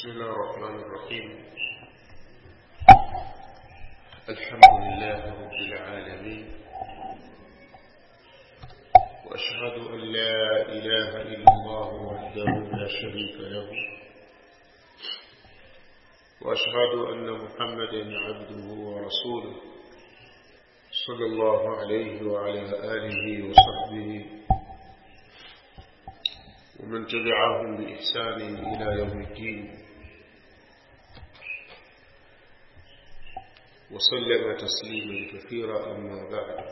بسم الله الرحمن الرحيم. الحمد لله رب العالمين. وأشهد أن لا إله إلا الله وحده لا شريك له. وأشهد أن محمدا عبده ورسوله صلى الله عليه وعلى آله وصحبه. ومن تبعهم بإحسان إلى يوم الدين. wasalama tasliman kathira اما بعد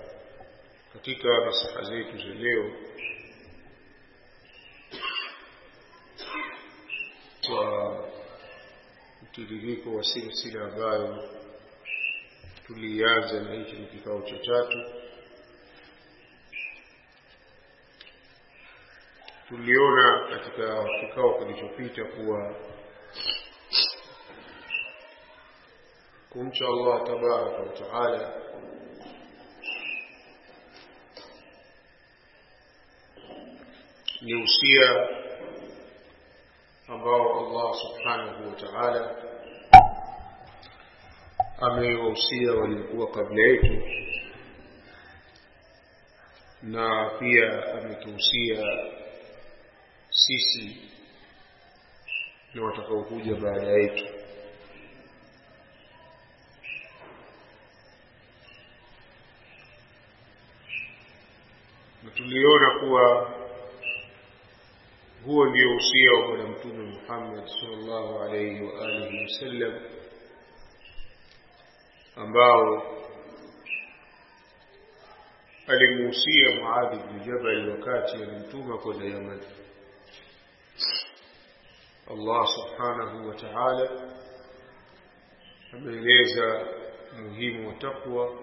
katika nasiha zetu za leo kwa mtiririko wa silsila ambayo tulianza na hiki ni kikao cha tatu tuliona katika kikao kilichopita kuwa kumcha Allah tabaraka wa taala ni usia ambao Allah subhanahu wa ta'ala amewahusia waliokuwa kabla yetu na pia ametuhusia sisi na watakaokuja baada yetu tuliona kuwa huo ndio usia wa bwana mtume Muhammad sallallahu alayhi wa alihi wasallam ambao alimuhusia Muadh ibn Jabal wakati alimtuma kwenda Yaman Allah subhanahu wa ta'ala ameeleza muhimu wa takwa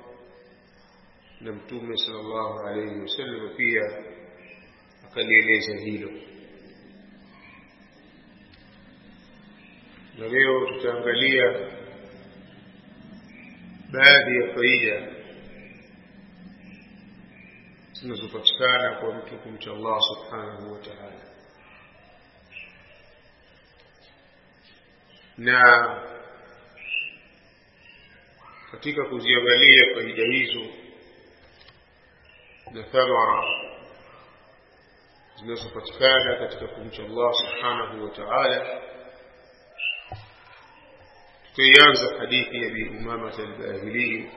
na mtume sallallahu alayhi wasallam pia akalieleza hilo. Na leo tutaangalia baadhi ya faida zinazopatikana kwa mtu kumcha Allah subhanahu wa ta'ala. Na katika kuziangalia faida hizo الثالث عشر زنصفت فعلا تتكفهم شاء الله سبحانه وتعالى كيانز حديث أبي أمامة الباهلي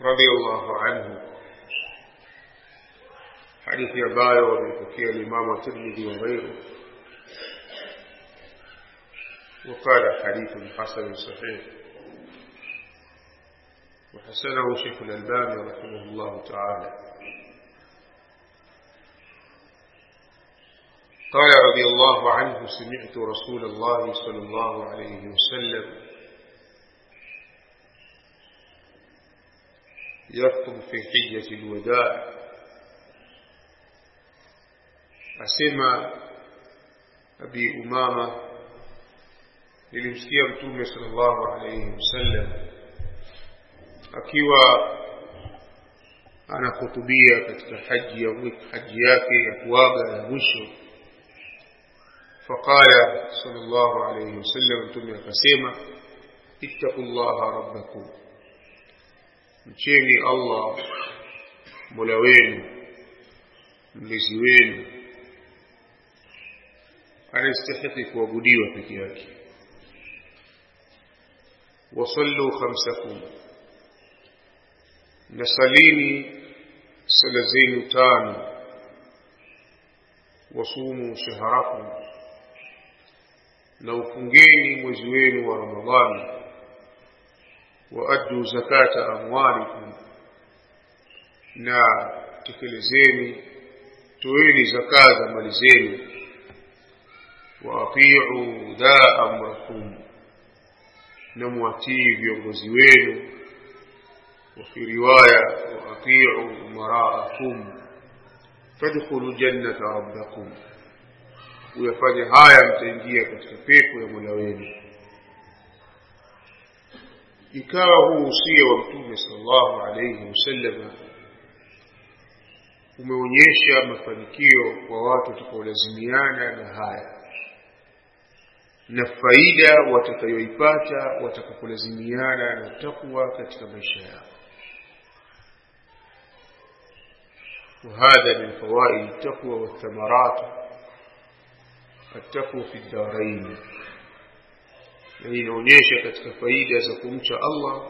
رضي الله عنه حديث أباية ومن فكي الإمامة الذي وغيره وقال حديث حسن صحيح وحسنه شيخ الألباني رحمه الله تعالى. قال رضي الله عنه سمعت رسول الله صلى الله عليه وسلم يخطب في حجة الوداع. أسمى أبي أمامة nilimsikia mtume sallallahu alayhi wasallam akiwa anahutubia katika haji ya haji yake ya kuaga ya mwisho faqala sallallahu alayhi wasallam mtume akasema ittaqullaha rabbakum mcheni Allah mola wenu mlezi wenu anastahili kuabudiwa peke yake wasallu khamsakum nasalini sala zenu tano. Wasumu shaharakum. Na ufungeni mwezi wenu wa ramadhani. Waaddu zakata amwalikum. Na tekelezeni toeni zaka za mali zenu. Waatiu dha amrakum. Na mwatii viongozi wenu وفي رواية وأطيعوا أمراءكم فادخلوا جنة ربكم ويفanya haya mtaingia katika pepo ya Mola wenu ikawa huu usia wa mtume sallallahu alayhi wasallam umeonyesha mafanikio kwa watu watakaolazimiana na haya na faida watakayoipata watakapolazimiana na takwa katika maisha yao وهذا من فوائد التقوى والثمرات. التقوى في الدارين. يعني لو ونشكت كفايدة زكومت الله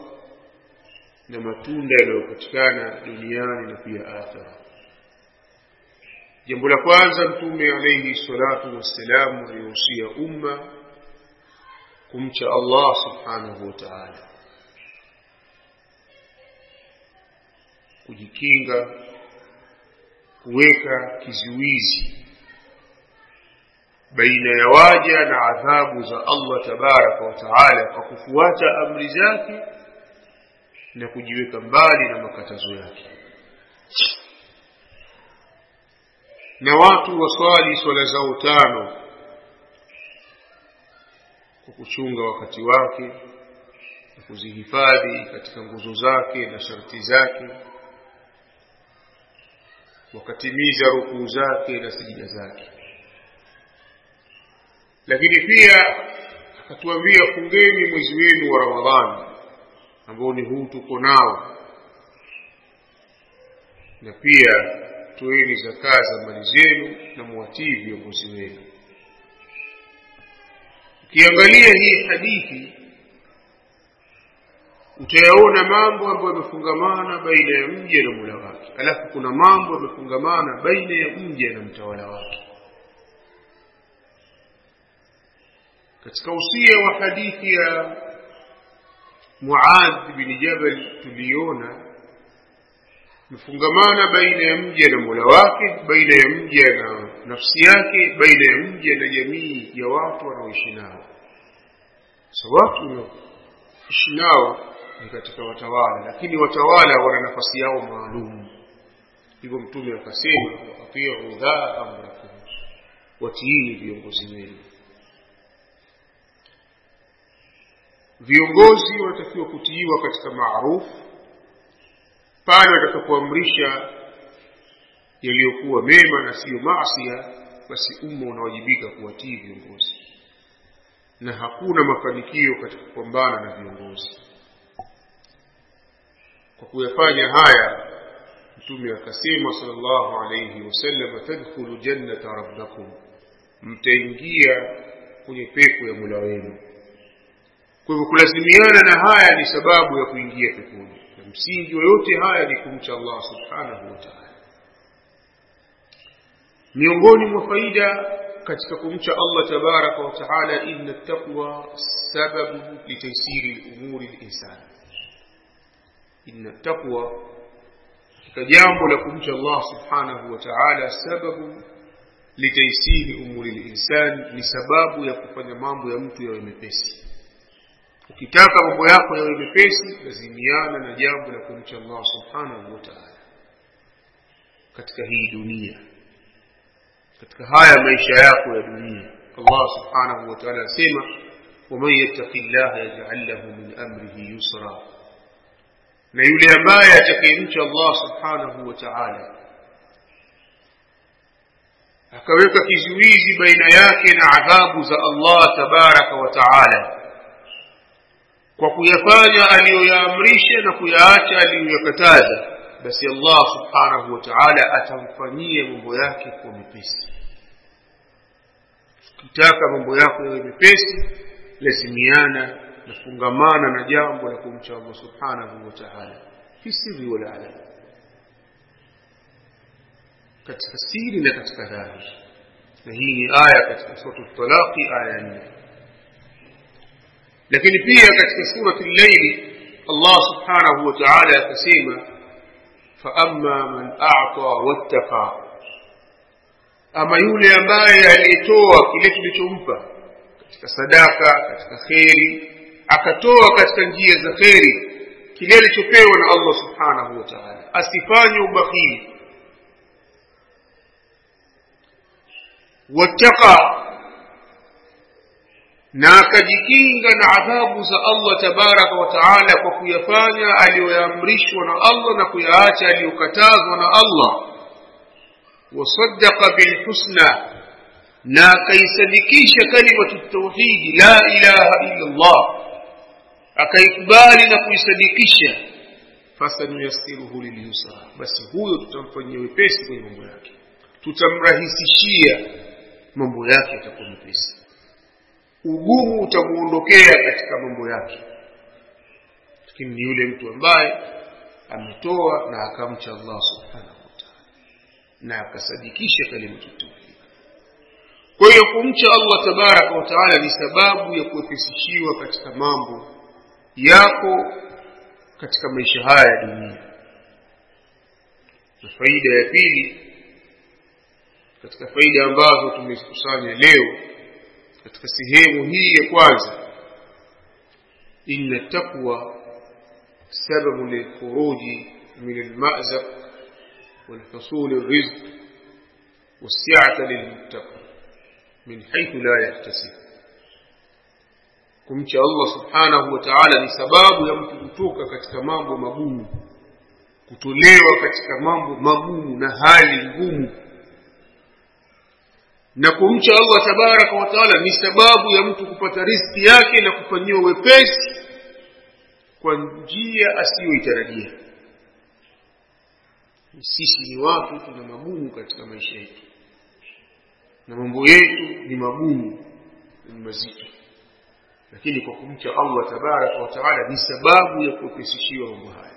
لما تون لو قد كان دنيان فيها آثرة جنب لكوان زمتم عليه الصلاة والسلام ليوصي أمة. كمت الله سبحانه وتعالى. kujikinga kuweka kizuizi baina ya waja na adhabu za Allah tabaraka wa taala kwa kufuata amri zake na kujiweka mbali na makatazo yake. Na watu waswali swala zao tano kwa kuchunga wakati wake na kuzihifadhi katika nguzo zake na sharti zake wakatimiza rukuu zake na sijida zake. Lakini pia akatuambia fungeni mwezi wenu wa ramadhani ambao ni huu tuko nao. Na pia toeni zakaa za mali zenu na muwatii viongozi wenu. Ukiangalia hii hadithi utayaona mambo ambayo yamefungamana baina ya mja na mula wake alafu kuna mambo yamefungamana baina ya mja na mtawala wake katika usia wa hadithi ya Muadh bin Jabal tuliona mfungamana baina ya mja na Mola wake, baina ya mja na nafsi yake, baina ya mja na jamii ya watu wanaoishi nao. So watu wanaoishi nao ni katika watawala, lakini watawala wana nafasi yao maalum. Hivyo Mtume akasema, waatiu dha amrakum, watiini viongozi wenu. viongozi wanatakiwa kutiiwa katika maarufu pale watakapoamrisha yaliyokuwa mema na siyo maasia basi umma unawajibika kuwatii viongozi na hakuna mafanikio katika kupambana na viongozi kwa kuyafanya haya mtume akasema sallallahu alayhi wasallam tadkhulu jannata rabbakum mtaingia kwenye pepo ya mula wenu kwa hivyo kulazimiana na haya ni sababu ya kuingia peponi na msingi wa yote haya ni kumcha Allah subhanahu wa ta'ala miongoni mwa faida katika kumcha Allah tabaraka wa taala inna taqwa sababu litaysiri umuri linsan katika jambo la kumcha Allah subhanahu wa ta'ala sababu litaysiri umuri linsan ni sababu ya kufanya mambo ya mtu yawe mepesi ukitaka mambo yako yawe mepesi lazimiana na jambo la kumcha Allah subhanahu wa ta'ala katika hii dunia katika haya maisha yako ya dunia Allah subhanahu wa ta'ala asema ومن يتق الله يجعل له من أمره يسرا na yule ambaye atakayemcha Allah subhanahu wa ta'ala. Akaweka kizuizi baina yake na adhabu za Allah tabaraka wa ta'ala. Kwa kuyafanya aliyoyaamrisha na kuyaacha aliyoyakataza. Basi Allah subhanahu wa ta'ala atamfanyia mambo yake kwa mepesi. Ukitaka mambo yako yawe mepesi lazimiana na fungamana na jambo la kumcha Allah subhanahu wa ta'ala fi sirri wal alam katika siri na katika dhahiri na hii ni aya katika sura at-talaq aya 4 lakini pia katika surati al-layl Allah subhanahu wa ta'ala akasema fa amma man a'ta wattaqa ama yule ambaye alitoa kile tulichompa katika sadaka katika kheri akatoa katika njia za kheri kile alichopewa na Allah subhanahu wa ta'ala. Asifanye ubakhili. Wattaqa na akajikinga na adhabu za Allah tabaraka wa taala kwa kuyafanya aliyoamrishwa na Allah na kuyaacha aliyokatazwa na Allah. Wasaddaqa bilhusna na akaisadikisha kalimatu tauhidi la ilaha illa Allah akaikubali na kuisadikisha. Fasanuyassiruhu lilyusra basi huyo tutamfanyia wepesi kwenye mambo yake. Tutamrahisishia mambo yake yatakuwa mepesi. Ugumu utamuondokea katika mambo yake. Lakini ni yule mtu ambaye ametoa na akamcha Allah subhanahu wataala na akasadikisha kalimatu kwa hiyo kumcha Allah tabaraka wataala ni sababu ya kuwepesishiwa katika mambo yako katika maisha haya ya dunia na faida ya pili katika faida ambazo tumezikusanya leo katika sehemu hii ya kwanza inna taqwa sababu lilkhuruji min almazaq والحصول الرزق والسعة للمتقى من حيث لا يحتسب kumcha Allah subhanahu wa ta'ala ni sababu ya mtu kutoka katika mambo magumu kutolewa katika mambo magumu na hali ngumu. Na kumcha Allah tabaraka wa taala ni sababu ya mtu kupata riski yake na kufanyiwa wepesi kwa njia asiyoitarajia. Sisi ni watu tuna magumu katika maisha yetu na mambo yetu ni magumu ni mazito lakini kwa kumcha allah tabaraka wataala ni sababu ya kuepesishiwa mambo haya.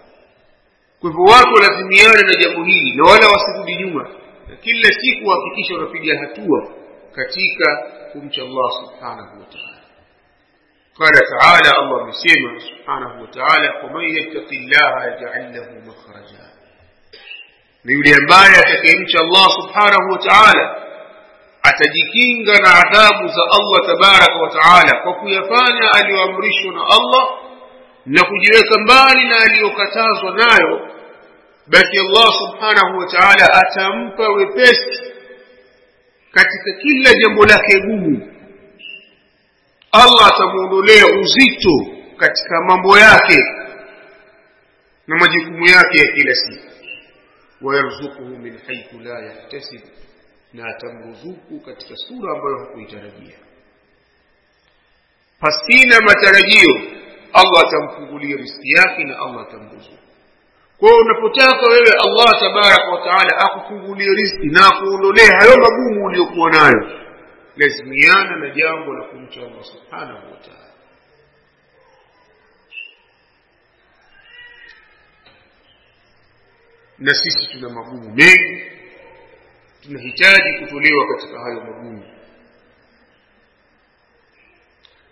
Kwa hivyo watu walazimiana na jambo hili na wala wasirudi nyuma. Na kila siku wahakikisha wanapiga hatua katika kumcha allah subhanahu wataala qala taala allah amesema subhanahu wataala waman yattaki llaha yajal lahu makhraja. Na yule ambaye atakayemcha allah subhanahu wa taala atajikinga na adhabu za Allah tabaraka wataala kwa kuyafanya aliyoamrishwa na Allah na kujiweka mbali na aliyokatazwa nayo basi Allah subhanahu wa ta'ala atampa wepesi katika kila jambo lake gumu. Allah atamwondolea uzito katika mambo yake na majukumu yake ya kila siku. Wayarzukuhu min haithu la yahtasib na atamruzuku katika sura ambayo hakuitarajia. Pasina matarajio Allah atamfungulia riski yake na Allah atamruzuku. Kwa unapotaka wewe Allah tabaraka wa taala akufungulie riziki na akuondolee hayo magumu uliyokuwa nayo lazimiana na jambo la kumcha Allah subhanahu wataala na sisi tuna magumu mengi tunahitaji kutolewa katika hayo magumu.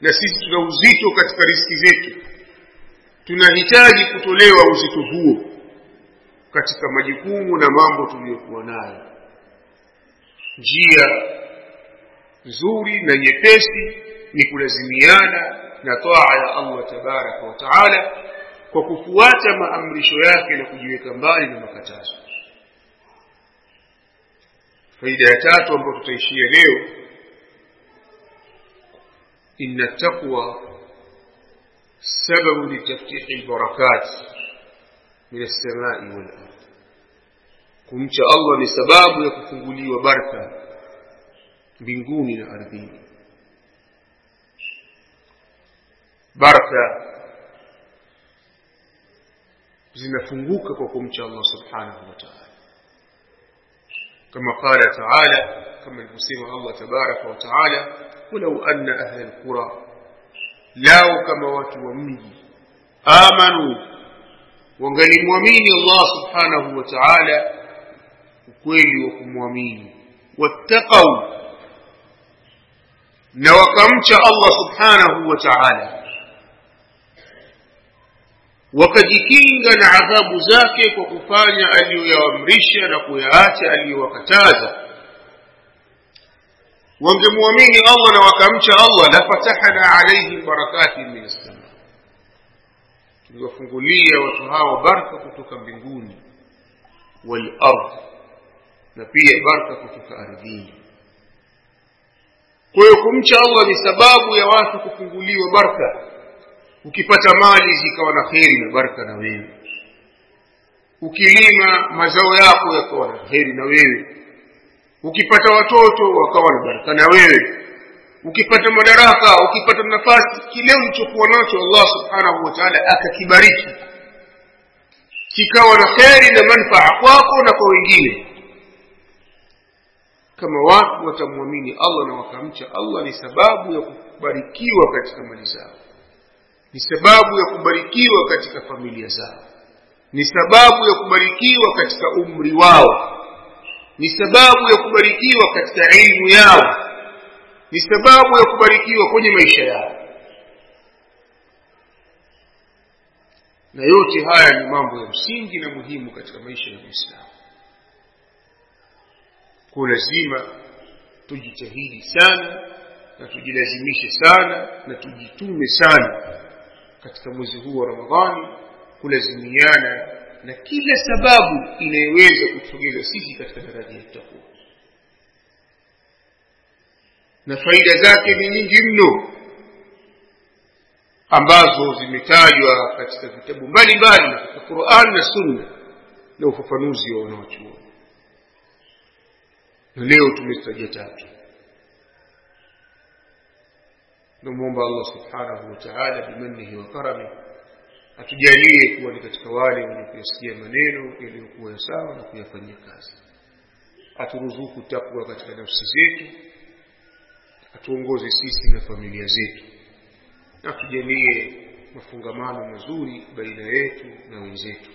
Na sisi tuna uzito katika riski zetu. Tunahitaji kutolewa uzito huo katika majukumu na mambo tuliyokuwa nayo. Njia nzuri na nyepesi ni kulazimiana na taa ya Allah tabaraka wa taala kwa kufuata maamrisho yake na kujiweka mbali na makatazo faida ya tatu ambayo tutaishia leo inna taqwa sababu litaftih albarakat min as-samai wal ard. Kumcha Allah ni sababu ya kufunguliwa baraka mbinguni na ardhini. Baraka zinafunguka kwa kumcha Allah subhanahu wa كما قال تعالى كما المسلم الله تبارك وتعالى ولو أن أهل القرى لاو كما وكوامي آمنوا وانغلي مؤمني الله سبحانه وتعالى وكويلي وكمؤمني واتقوا نوكمت الله سبحانه وتعالى. Wakajikinga na adhabu zake kwa kufanya aliyoyaamrisha na kuyaacha aliyowakataza. Wangemwamini Allah na wakamcha Allah lafatahna alaihim barakatin min assama tuliwafungulia watu hao baraka kutoka mbinguni walard na pia baraka kutoka ardhini. Kwa hiyo kumcha Allah ni sababu ya watu kufunguliwa baraka ukipata mali zikawa na kheri na baraka na wewe. Ukilima mazao yako yakawa na kheri na wewe. Ukipata watoto wakawa na baraka na wewe. Ukipata madaraka ukipata nafasi kile ulichokuwa nacho allah subhanahu wa taala akakibariki. Kikawa na kheri na manfaa kwako na kwa wengine. Kama watu watamwamini allah na wakamcha allah ni sababu ya kubarikiwa katika mali zao ni sababu ya kubarikiwa katika familia zao. Ni sababu ya kubarikiwa katika umri wao. Ni sababu ya kubarikiwa katika elimu yao. Ni sababu ya kubarikiwa kwenye maisha yao. Na yote haya ni mambo ya msingi na muhimu katika maisha ya muislamu. Kwa lazima tujitahidi sana na tujilazimishe sana na tujitume sana katika mwezi huu wa ramadhani kulazimiana na kila sababu inayoweza kutusogeza sisi katika daraja ya takwa na faida zake ni nyingi mno ambazo zimetajwa katika vitabu mbalimbali katika Qur'an na Sunna na ufafanuzi wa wanawachuoni na leo tumestaja tatu namwomba Allah subhanahu wa ta'ala bimannihi wa karami atujalie kuwa ni katika wale wenye kuyasikia maneno yaliyokuwa ya sawa na kuyafanyia kazi aturuzuku takwa katika nafsi zetu atuongoze sisi na familia zetu na tujalie mafungamano mazuri baina yetu na wenzetu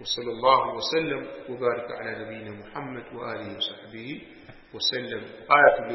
وصلى الله وسلم وبارك على نبينا محمد وآله وصحبه وسلم آية